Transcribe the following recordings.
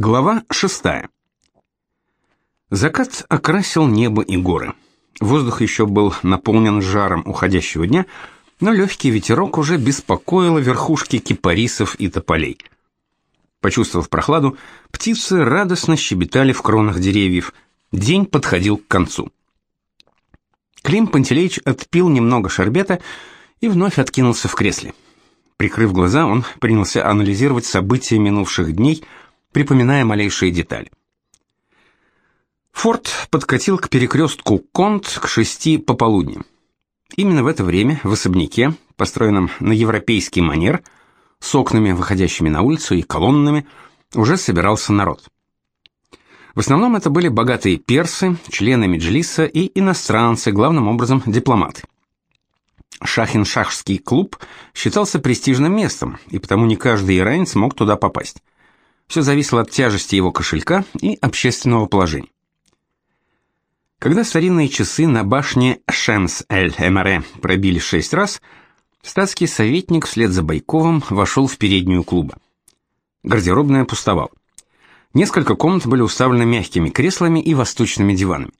Глава шестая. Закат окрасил небо и горы. Воздух еще был наполнен жаром уходящего дня, но легкий ветерок уже беспокоил верхушки кипарисов и тополей. Почувствовав прохладу, птицы радостно щебетали в кронах деревьев. День подходил к концу. Клим Пантелеич отпил немного шарбета и вновь откинулся в кресле. Прикрыв глаза, он принялся анализировать события минувших дней – припоминая малейшие детали. Форд подкатил к перекрестку Конт к шести пополудни. Именно в это время в особняке, построенном на европейский манер, с окнами, выходящими на улицу и колоннами, уже собирался народ. В основном это были богатые персы, члены Меджлиса и иностранцы, главным образом дипломаты. Шахин-Шахский клуб считался престижным местом, и потому не каждый иранец мог туда попасть. Все зависело от тяжести его кошелька и общественного положения. Когда старинные часы на башне Шемс-эль-Эмаре пробили шесть раз, статский советник вслед за Байковым вошел в переднюю клуба. Гардеробная пустовала. Несколько комнат были уставлены мягкими креслами и восточными диванами.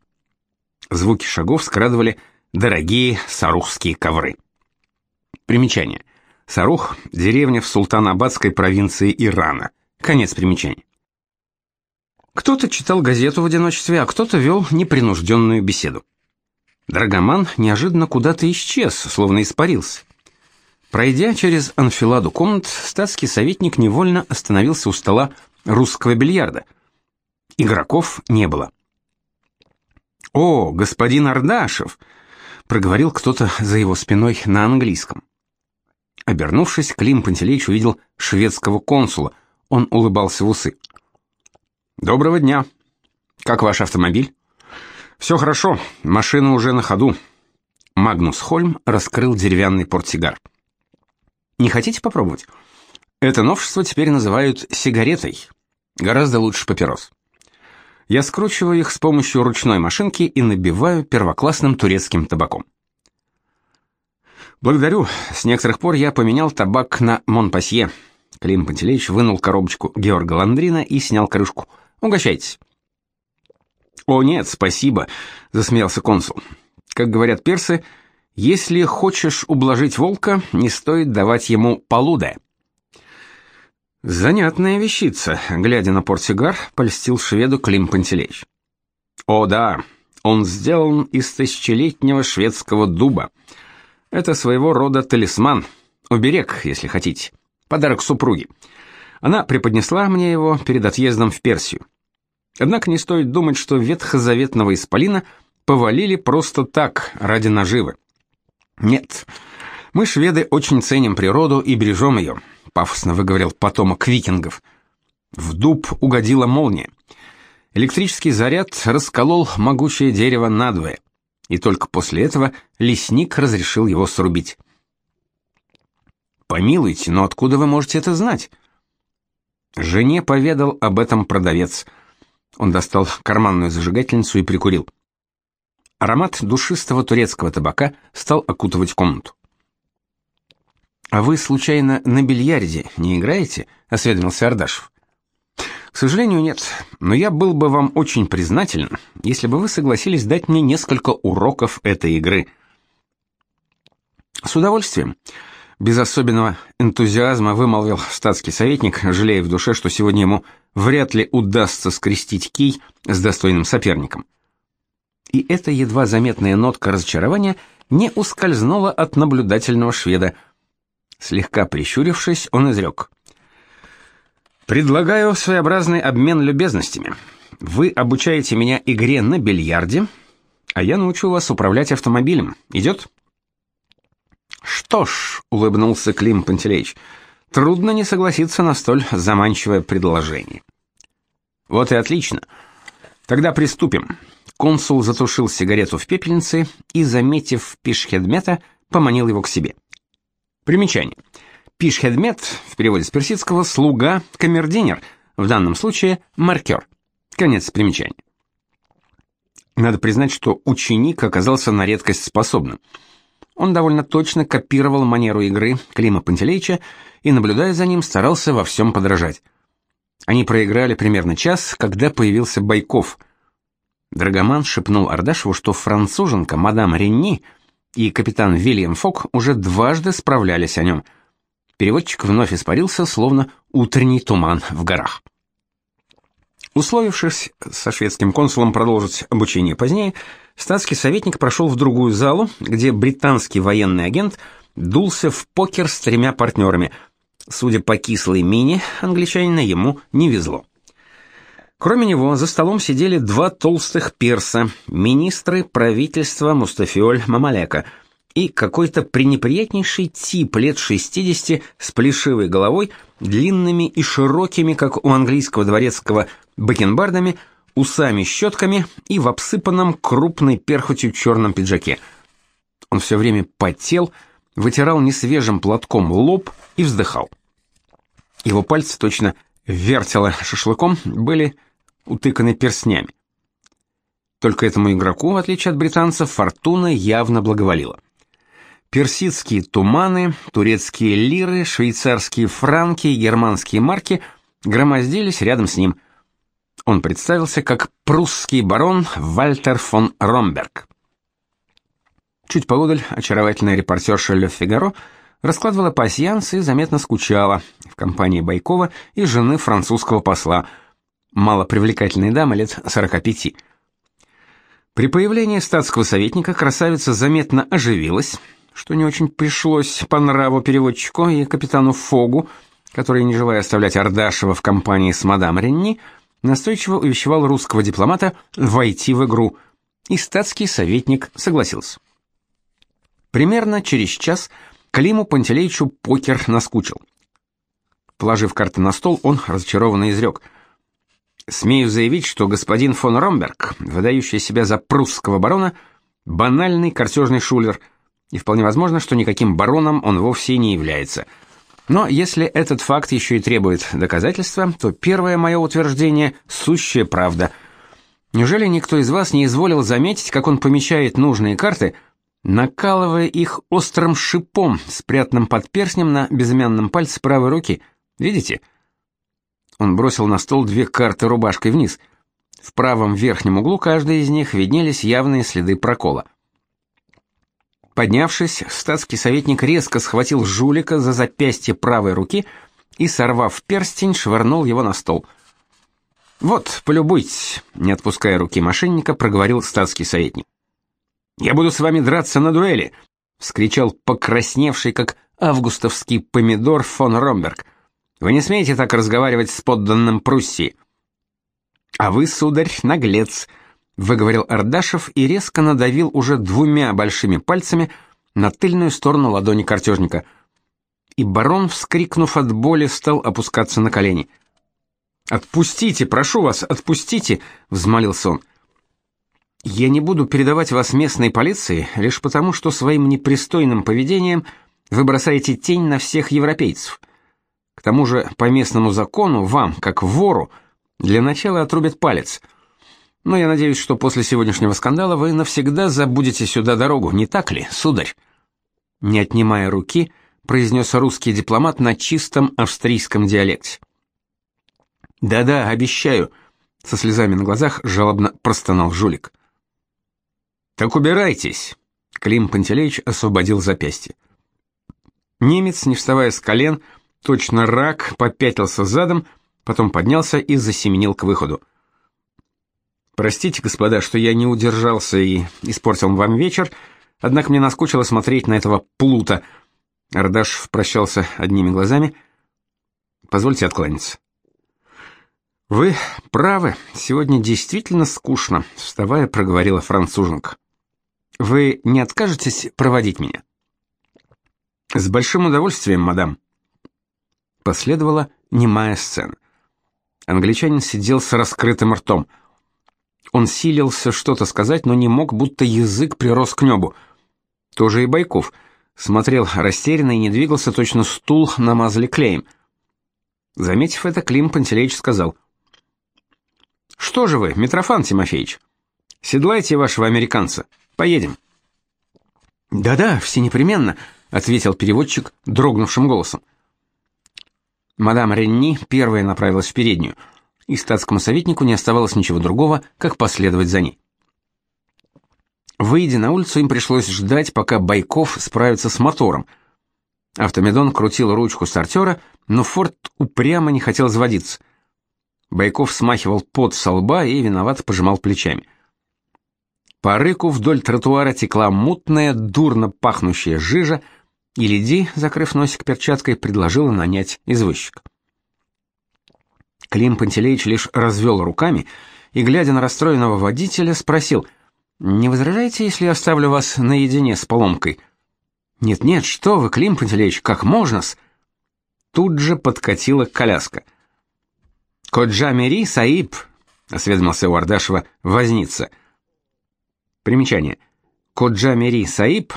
Звуки шагов скрадывали дорогие сарухские ковры. Примечание. Сарух – деревня в Султанабадской провинции Ирана. Конец примечания. Кто-то читал газету в одиночестве, а кто-то вел непринужденную беседу. Драгоман неожиданно куда-то исчез, словно испарился. Пройдя через анфиладу комнат, статский советник невольно остановился у стола русского бильярда. Игроков не было. «О, господин Ардашев!» — проговорил кто-то за его спиной на английском. Обернувшись, Клим Пантелеич увидел шведского консула — он улыбался в усы. Доброго дня. Как ваш автомобиль? «Все хорошо, машина уже на ходу. Магнус Хольм раскрыл деревянный портсигар. Не хотите попробовать? Это новшество теперь называют сигаретой. Гораздо лучше папирос. Я скручиваю их с помощью ручной машинки и набиваю первоклассным турецким табаком. Благодарю. С некоторых пор я поменял табак на Монпасье. Клим Пантелеич вынул коробочку Георга Ландрина и снял крышку. «Угощайтесь». «О, нет, спасибо», — засмеялся консул. «Как говорят персы, если хочешь ублажить волка, не стоит давать ему полуда». «Занятная вещица», — глядя на портсигар, польстил шведу Клим Пантелеич. «О, да, он сделан из тысячелетнего шведского дуба. Это своего рода талисман, уберег, если хотите. Подарок супруге. Она преподнесла мне его перед отъездом в Персию. Однако не стоит думать, что ветхозаветного исполина повалили просто так, ради наживы. Нет, мы, шведы, очень ценим природу и бережем ее, пафосно выговорил потомок викингов. В дуб угодила молния. Электрический заряд расколол могучее дерево надвое, и только после этого лесник разрешил его срубить. Помилуйте, но откуда вы можете это знать? Жене поведал об этом продавец. Он достал карманную зажигательницу и прикурил. Аромат душистого турецкого табака стал окутывать комнату. А вы случайно на бильярде не играете? осведомился Ардашев. К сожалению, нет, но я был бы вам очень признателен, если бы вы согласились дать мне несколько уроков этой игры. С удовольствием без особенного энтузиазма вымолвил статский советник, жалея в душе, что сегодня ему вряд ли удастся скрестить кий с достойным соперником. И эта едва заметная нотка разочарования не ускользнула от наблюдательного шведа. Слегка прищурившись, он изрек. «Предлагаю своеобразный обмен любезностями. Вы обучаете меня игре на бильярде, а я научу вас управлять автомобилем. Идет?» Что ж, улыбнулся Клим Пантелеич. Трудно не согласиться на столь заманчивое предложение. Вот и отлично. Тогда приступим. Консул затушил сигарету в пепельнице и, заметив Пишхедмета, поманил его к себе. Примечание. Пишхедмет в переводе с персидского слуга, камердинер, в данном случае маркер. Конец примечания. Надо признать, что ученик оказался на редкость способным. Он довольно точно копировал манеру игры Клима Пантелеича и, наблюдая за ним, старался во всем подражать. Они проиграли примерно час, когда появился Байков. Драгоман шепнул Ардашеву, что француженка мадам Ренни и капитан Вильям Фок уже дважды справлялись о нем. Переводчик вновь испарился, словно утренний туман в горах. Условившись со шведским консулом продолжить обучение позднее, статский советник прошел в другую залу, где британский военный агент дулся в покер с тремя партнерами. Судя по кислой мине, англичанина ему не везло. Кроме него, за столом сидели два толстых перса, министры правительства Мустафиоль Мамалека и какой-то пренеприятнейший тип лет 60 с плешивой головой, длинными и широкими, как у английского дворецкого, бакенбардами, усами-щетками и в обсыпанном крупной перхотью черном пиджаке. Он все время потел, вытирал несвежим платком лоб и вздыхал. Его пальцы точно вертело шашлыком были утыканы перстнями. Только этому игроку, в отличие от британцев, фортуна явно благоволила. Персидские туманы, турецкие лиры, швейцарские франки и германские марки громоздились рядом с ним. Он представился как прусский барон Вальтер фон Ромберг. Чуть поодаль очаровательная репортерша Ле Фигаро раскладывала пасьянс и заметно скучала в компании Байкова и жены французского посла – малопривлекательной дамы лет 45. При появлении статского советника красавица заметно оживилась, что не очень пришлось по нраву переводчику и капитану Фогу, который, не желая оставлять Ардашева в компании с мадам Ренни, настойчиво увещевал русского дипломата войти в игру, и статский советник согласился. Примерно через час Климу Пантелеичу покер наскучил. Положив карты на стол, он разочарованно изрек – Смею заявить, что господин фон Ромберг, выдающий себя за прусского барона, банальный картежный шулер, и вполне возможно, что никаким бароном он вовсе не является. Но если этот факт еще и требует доказательства, то первое мое утверждение – сущая правда. Неужели никто из вас не изволил заметить, как он помещает нужные карты, накалывая их острым шипом, спрятанным под перстнем на безымянном пальце правой руки? Видите? – он бросил на стол две карты рубашкой вниз. В правом верхнем углу каждой из них виднелись явные следы прокола. Поднявшись, статский советник резко схватил жулика за запястье правой руки и, сорвав перстень, швырнул его на стол. «Вот, полюбуйтесь», — не отпуская руки мошенника, проговорил статский советник. «Я буду с вами драться на дуэли», — вскричал покрасневший, как августовский помидор фон Ромберг — вы не смеете так разговаривать с подданным Пруссии. А вы, сударь, наглец, выговорил Ардашев и резко надавил уже двумя большими пальцами на тыльную сторону ладони картежника. И барон, вскрикнув от боли, стал опускаться на колени. «Отпустите, прошу вас, отпустите!» — взмолился он. «Я не буду передавать вас местной полиции лишь потому, что своим непристойным поведением вы бросаете тень на всех европейцев. К тому же, по местному закону вам, как вору, для начала отрубят палец. Но я надеюсь, что после сегодняшнего скандала вы навсегда забудете сюда дорогу, не так ли, сударь? Не отнимая руки, произнес русский дипломат на чистом австрийском диалекте. Да-да, обещаю, со слезами на глазах жалобно простонал жулик. Так убирайтесь. Клим Пантелеич освободил запястье. Немец, не вставая с колен, Точно рак попятился задом, потом поднялся и засеменил к выходу. Простите, господа, что я не удержался и испортил вам вечер, однако мне наскучило смотреть на этого плута. Ардаш прощался одними глазами. Позвольте откланяться. Вы правы, сегодня действительно скучно, вставая, проговорила француженка. Вы не откажетесь проводить меня? С большим удовольствием, мадам. Последовала немая сцена. Англичанин сидел с раскрытым ртом. Он силился что-то сказать, но не мог, будто язык прирос к небу. Тоже и Байков. Смотрел растерянно и не двигался, точно стул намазали клеем. Заметив это, Клим Пантелеич сказал. «Что же вы, Митрофан Тимофеевич, седлайте вашего американца, поедем». «Да-да, все непременно», — ответил переводчик дрогнувшим голосом. Мадам Ренни первая направилась в переднюю, и статскому советнику не оставалось ничего другого, как последовать за ней. Выйдя на улицу, им пришлось ждать, пока Байков справится с мотором. Автомедон крутил ручку стартера, но Форд упрямо не хотел заводиться. Байков смахивал пот со лба и виновато пожимал плечами. По рыку вдоль тротуара текла мутная, дурно пахнущая жижа, и Лиди, закрыв носик перчаткой, предложила нанять извозчика. Клим Пантелеич лишь развел руками и, глядя на расстроенного водителя, спросил, «Не возражаете, если я оставлю вас наедине с поломкой?» «Нет-нет, что вы, Клим Пантелеич, как можно-с?» Тут же подкатила коляска. «Коджамери Саиб», — осведомился у Ардашева возница. Примечание. «Коджамери Саиб»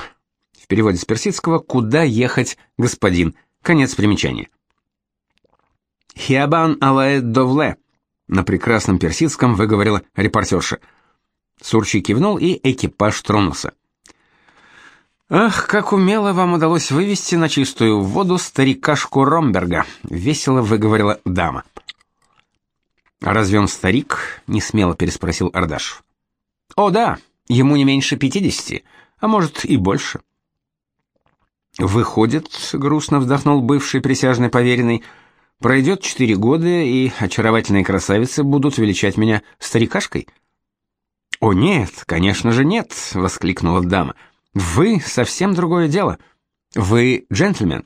в переводе с персидского «Куда ехать, господин?» Конец примечания. «Хиабан алаэд довле», — на прекрасном персидском выговорила репортерша. Сурчи кивнул, и экипаж тронулся. «Ах, как умело вам удалось вывести на чистую воду старикашку Ромберга», — весело выговорила дама. «А разве он старик?» — несмело переспросил Ардашев. «О, да, ему не меньше пятидесяти, а может и больше». «Выходит», — грустно вздохнул бывший присяжный поверенный, — Пройдет четыре года, и очаровательные красавицы будут величать меня старикашкой. О нет, конечно же нет, воскликнула дама. Вы совсем другое дело. Вы джентльмен.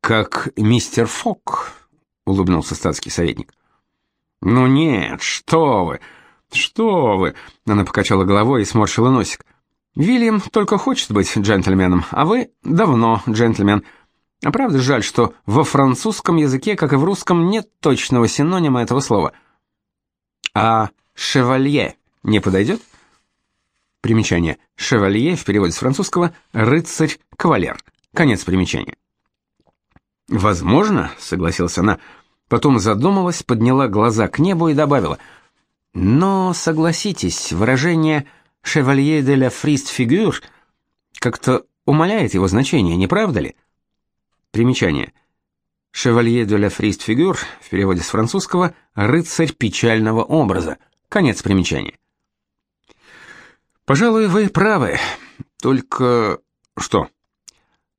Как мистер Фок, улыбнулся статский советник. Ну нет, что вы? Что вы? Она покачала головой и сморщила носик. Вильям только хочет быть джентльменом, а вы давно джентльмен. А правда жаль, что во французском языке, как и в русском, нет точного синонима этого слова. А «шевалье» не подойдет? Примечание. «Шевалье» в переводе с французского «рыцарь, кавалер». Конец примечания. «Возможно», — согласилась она, потом задумалась, подняла глаза к небу и добавила, «но, согласитесь, выражение «шевалье де ла фрист фигюр» как-то умаляет его значение, не правда ли?» Примечание. «Шевалье де ла фрист фигюр» в переводе с французского «рыцарь печального образа». Конец примечания. «Пожалуй, вы правы. Только... что?»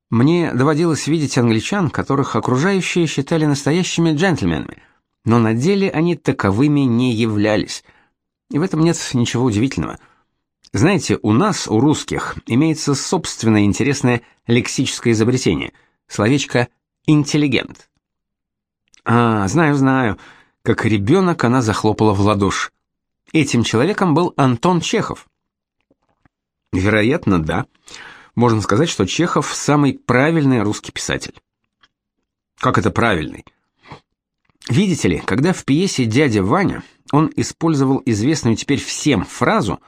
Мне доводилось видеть англичан, которых окружающие считали настоящими джентльменами, но на деле они таковыми не являлись. И в этом нет ничего удивительного. Знаете, у нас, у русских, имеется собственное интересное лексическое изобретение – словечко «интеллигент». А, знаю, знаю. Как ребенок она захлопала в ладоши. Этим человеком был Антон Чехов. Вероятно, да. Можно сказать, что Чехов самый правильный русский писатель. Как это правильный? Видите ли, когда в пьесе «Дядя Ваня» он использовал известную теперь всем фразу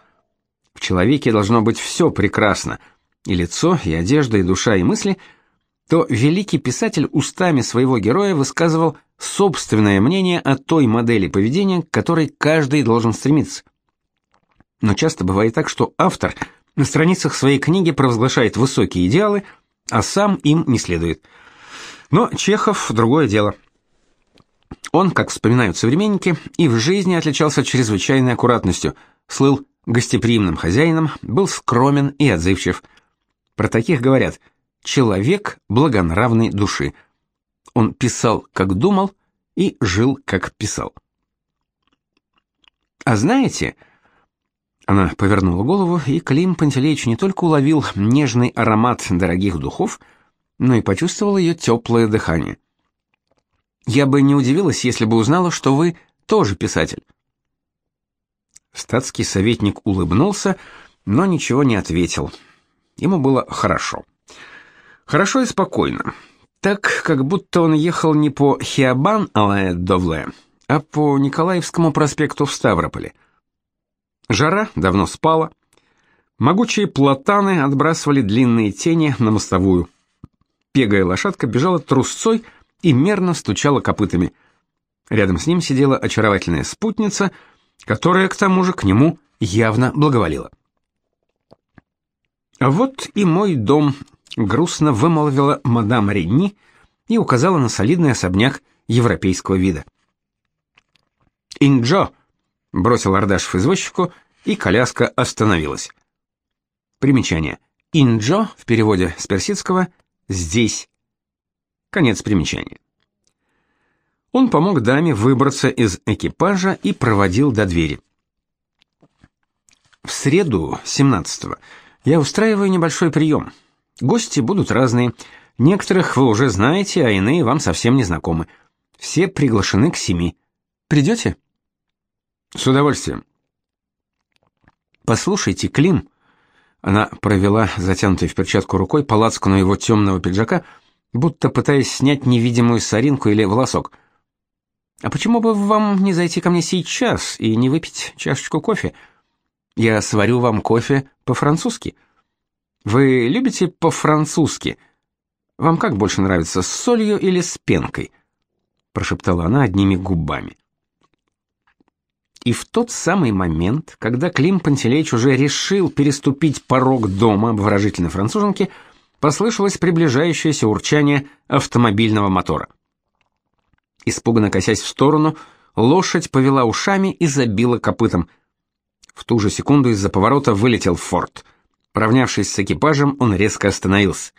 «В человеке должно быть все прекрасно, и лицо, и одежда, и душа, и мысли», то великий писатель устами своего героя высказывал собственное мнение о той модели поведения, к которой каждый должен стремиться. Но часто бывает так, что автор на страницах своей книги провозглашает высокие идеалы, а сам им не следует. Но Чехов другое дело. Он, как вспоминают современники, и в жизни отличался чрезвычайной аккуратностью, слыл гостеприимным хозяином, был скромен и отзывчив. Про таких говорят – человек благонравной души. Он писал, как думал, и жил, как писал. А знаете, она повернула голову, и Клим Пантелеич не только уловил нежный аромат дорогих духов, но и почувствовал ее теплое дыхание. Я бы не удивилась, если бы узнала, что вы тоже писатель. Статский советник улыбнулся, но ничего не ответил. Ему было хорошо. Хорошо и спокойно. Так, как будто он ехал не по Хиабан-Алаэ-Довле, а по Николаевскому проспекту в Ставрополе. Жара давно спала. Могучие платаны отбрасывали длинные тени на мостовую. Пегая лошадка бежала трусцой и мерно стучала копытами. Рядом с ним сидела очаровательная спутница, которая к тому же к нему явно благоволила. А вот и мой дом, грустно вымолвила мадам Ренни, и указала на солидный особняк европейского вида. «Инджо!» — бросил Ардашев извозчику, и коляска остановилась. Примечание. «Инджо» в переводе с персидского «здесь». Конец примечания. Он помог даме выбраться из экипажа и проводил до двери. В среду, 17-го, я устраиваю небольшой прием. Гости будут разные. Некоторых вы уже знаете, а иные вам совсем не знакомы. Все приглашены к семи. Придете? С удовольствием. Послушайте, Клим. Она провела затянутой в перчатку рукой по лацкану его темного пиджака, будто пытаясь снять невидимую соринку или волосок. А почему бы вам не зайти ко мне сейчас и не выпить чашечку кофе? Я сварю вам кофе по-французски. Вы любите по-французски? Вам как больше нравится, с солью или с пенкой? прошептала она одними губами. И в тот самый момент, когда Клим Пантелеич уже решил переступить порог дома обворожительной француженки, послышалось приближающееся урчание автомобильного мотора. Испуганно косясь в сторону, лошадь повела ушами и забила копытом. В ту же секунду из-за поворота вылетел Форд. Поравнявшись с экипажем, он резко остановился.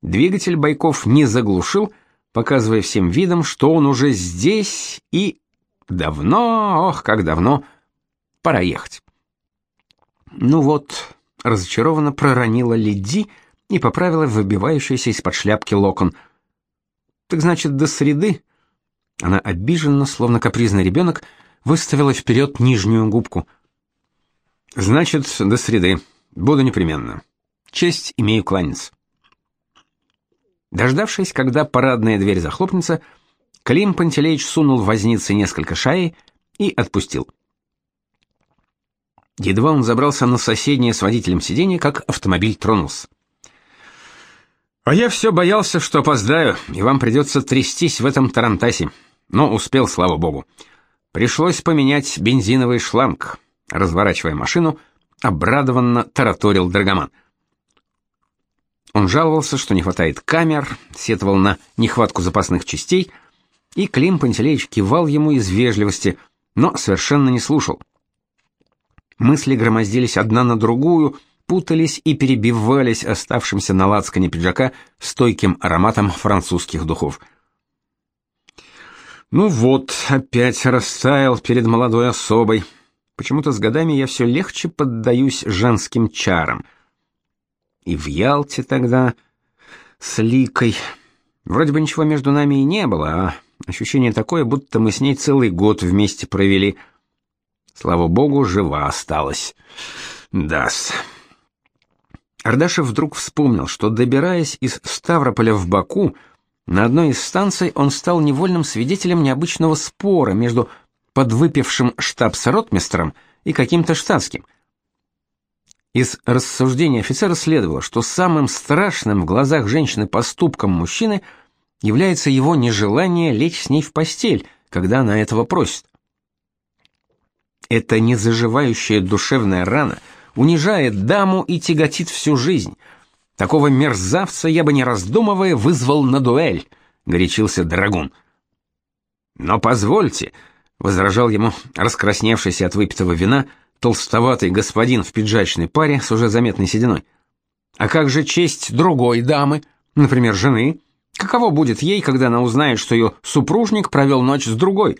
Двигатель Байков не заглушил, показывая всем видом, что он уже здесь и давно, ох, как давно, пора ехать. Ну вот, разочарованно проронила Лиди и поправила выбивающийся из-под шляпки локон. Так значит, до среды? Она обиженно, словно капризный ребенок, выставила вперед нижнюю губку. Значит, до среды. Буду непременно. Честь имею кланяться. Дождавшись, когда парадная дверь захлопнется, Клим Пантелеич сунул в вознице несколько шаей и отпустил. Едва он забрался на соседнее с водителем сиденье, как автомобиль тронулся. А я все боялся, что опоздаю, и вам придется трястись в этом тарантасе. Но успел, слава богу. Пришлось поменять бензиновый шланг. Разворачивая машину, обрадованно тараторил Драгоман. Он жаловался, что не хватает камер, сетовал на нехватку запасных частей, и Клим Пантелеич кивал ему из вежливости, но совершенно не слушал. Мысли громоздились одна на другую, путались и перебивались оставшимся на лацкане пиджака стойким ароматом французских духов. Ну вот, опять растаял перед молодой особой. Почему-то с годами я все легче поддаюсь женским чарам. И в Ялте тогда с Ликой вроде бы ничего между нами и не было, а ощущение такое, будто мы с ней целый год вместе провели. Слава богу, жива осталась. Дас. Ардашев вдруг вспомнил, что добираясь из Ставрополя в Баку, на одной из станций он стал невольным свидетелем необычного спора между подвыпившим штабс-ротмистром и каким-то штатским. Из рассуждений офицера следовало, что самым страшным в глазах женщины поступком мужчины является его нежелание лечь с ней в постель, когда она этого просит. Эта незаживающая душевная рана унижает даму и тяготит всю жизнь. Такого мерзавца я бы не раздумывая вызвал на дуэль, горячился Драгун. Но позвольте, возражал ему раскрасневшийся от выпитого вина толстоватый господин в пиджачной паре с уже заметной сединой. А как же честь другой дамы, например, жены? Каково будет ей, когда она узнает, что ее супружник провел ночь с другой?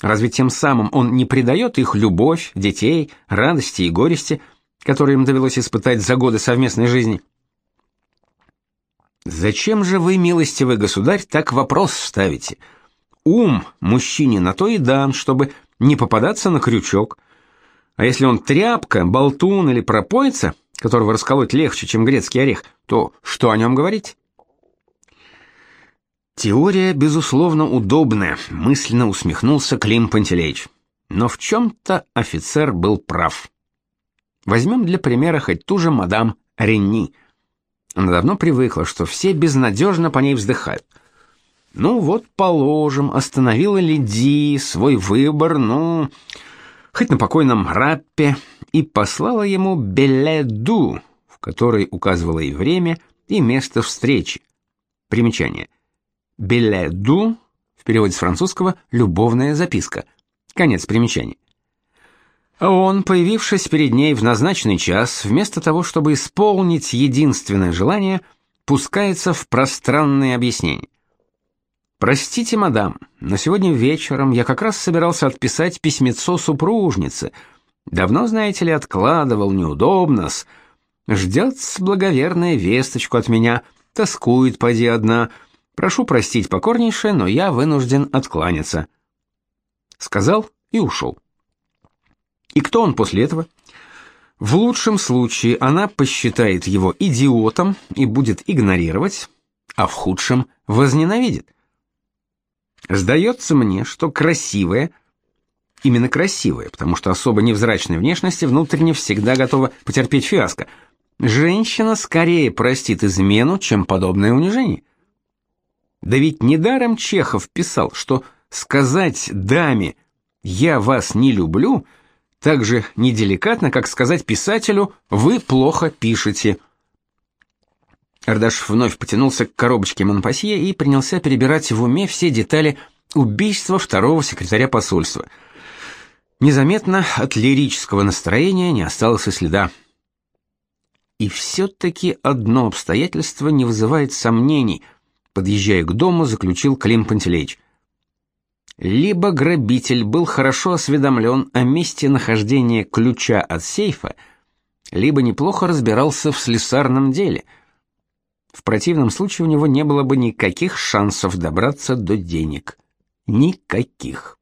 Разве тем самым он не предает их любовь, детей, радости и горести, которые им довелось испытать за годы совместной жизни? Зачем же вы, милостивый государь, так вопрос ставите? Ум мужчине на то и дан, чтобы не попадаться на крючок. А если он тряпка, болтун или пропойца, которого расколоть легче, чем грецкий орех, то что о нем говорить? Теория, безусловно, удобная, мысленно усмехнулся Клим Пантелеич. Но в чем-то офицер был прав. Возьмем для примера хоть ту же мадам Ренни. Она давно привыкла, что все безнадежно по ней вздыхают. Ну вот, положим, остановила Лиди свой выбор, ну, хоть на покойном раппе, и послала ему беледу, в которой указывала и время, и место встречи. Примечание. «Billet doux» в переводе с французского «любовная записка». Конец примечания. А он, появившись перед ней в назначенный час, вместо того, чтобы исполнить единственное желание, пускается в пространные объяснения. Простите, мадам, но сегодня вечером я как раз собирался отписать письмецо супружнице. Давно, знаете ли, откладывал, неудобно-с. Ждет благоверная весточку от меня, тоскует поди одна. Прошу простить покорнейше, но я вынужден откланяться. Сказал и ушел. И кто он после этого? В лучшем случае она посчитает его идиотом и будет игнорировать, а в худшем возненавидит. Сдается мне, что красивая, именно красивая, потому что особо невзрачной внешности внутренне всегда готова потерпеть фиаско. Женщина скорее простит измену, чем подобное унижение. Да ведь недаром Чехов писал, что сказать даме «я вас не люблю» так же неделикатно, как сказать писателю «вы плохо пишете». Ардашев вновь потянулся к коробочке Монпасье и принялся перебирать в уме все детали убийства второго секретаря посольства. Незаметно от лирического настроения не осталось и следа. И все-таки одно обстоятельство не вызывает сомнений, подъезжая к дому, заключил Клим Пантелеич. Либо грабитель был хорошо осведомлен о месте нахождения ключа от сейфа, либо неплохо разбирался в слесарном деле — в противном случае у него не было бы никаких шансов добраться до денег. Никаких.